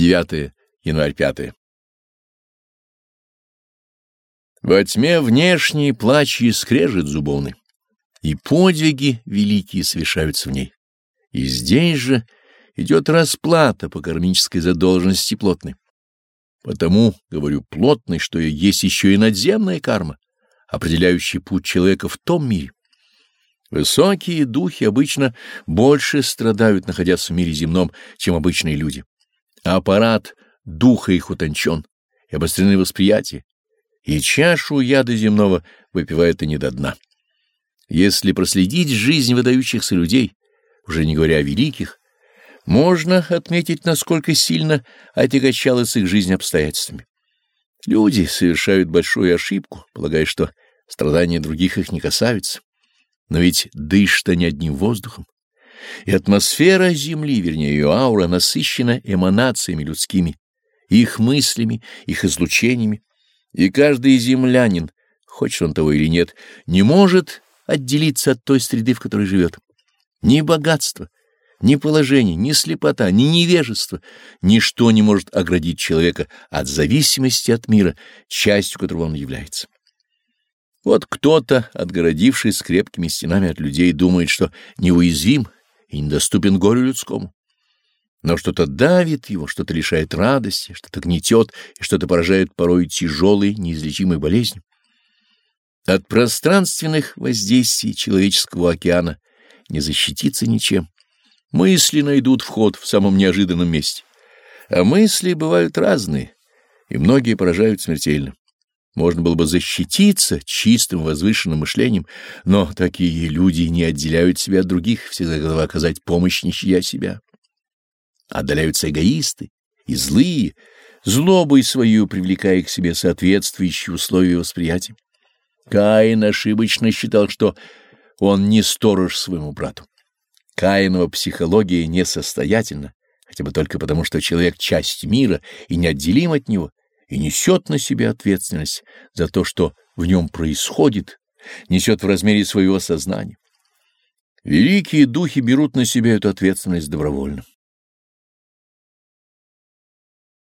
9 январь 5. Во тьме внешний плач и скрежет зубовный, и подвиги великие совершаются в ней. И здесь же идет расплата по кармической задолженности плотной. Потому, говорю, плотной, что есть еще и надземная карма, определяющая путь человека в том мире. Высокие духи обычно больше страдают, находясь в мире земном, чем обычные люди. Аппарат духа их утончен и обострены восприятия, и чашу яда земного выпивают они до дна. Если проследить жизнь выдающихся людей, уже не говоря о великих, можно отметить, насколько сильно отягощалась их жизнь обстоятельствами. Люди совершают большую ошибку, полагая, что страдания других их не касаются. Но ведь дышат они одним воздухом, и атмосфера Земли, вернее ее аура, насыщена эманациями людскими, их мыслями, их излучениями, и каждый землянин, хочет он того или нет, не может отделиться от той среды, в которой живет. Ни богатство, ни положение, ни слепота, ни невежество, ничто не может оградить человека от зависимости от мира, частью которого он является. Вот кто-то, отгородившись крепкими стенами от людей, думает, что неуязвим и недоступен горю людскому. Но что-то давит его, что-то лишает радости, что-то гнетет и что-то поражает порой тяжелой, неизлечимой болезнью. От пространственных воздействий человеческого океана не защититься ничем. Мысли найдут вход в самом неожиданном месте. А мысли бывают разные, и многие поражают смертельно. Можно было бы защититься чистым возвышенным мышлением, но такие люди не отделяют себя от других, всегда готовы оказать помощь, не щадя себя. Отдаляются эгоисты и злые, злобой свою привлекая к себе соответствующие условия восприятия. Каин ошибочно считал, что он не сторож своему брату. Каинова психология несостоятельна, хотя бы только потому, что человек — часть мира и неотделим от него, и несет на себя ответственность за то, что в нем происходит, несет в размере своего сознания. Великие духи берут на себя эту ответственность добровольно.